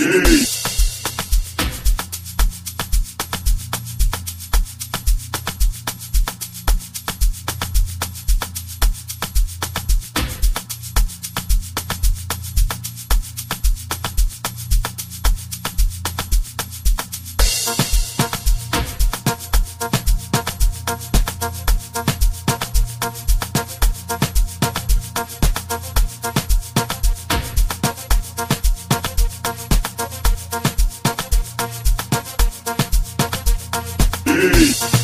Hey! Peace.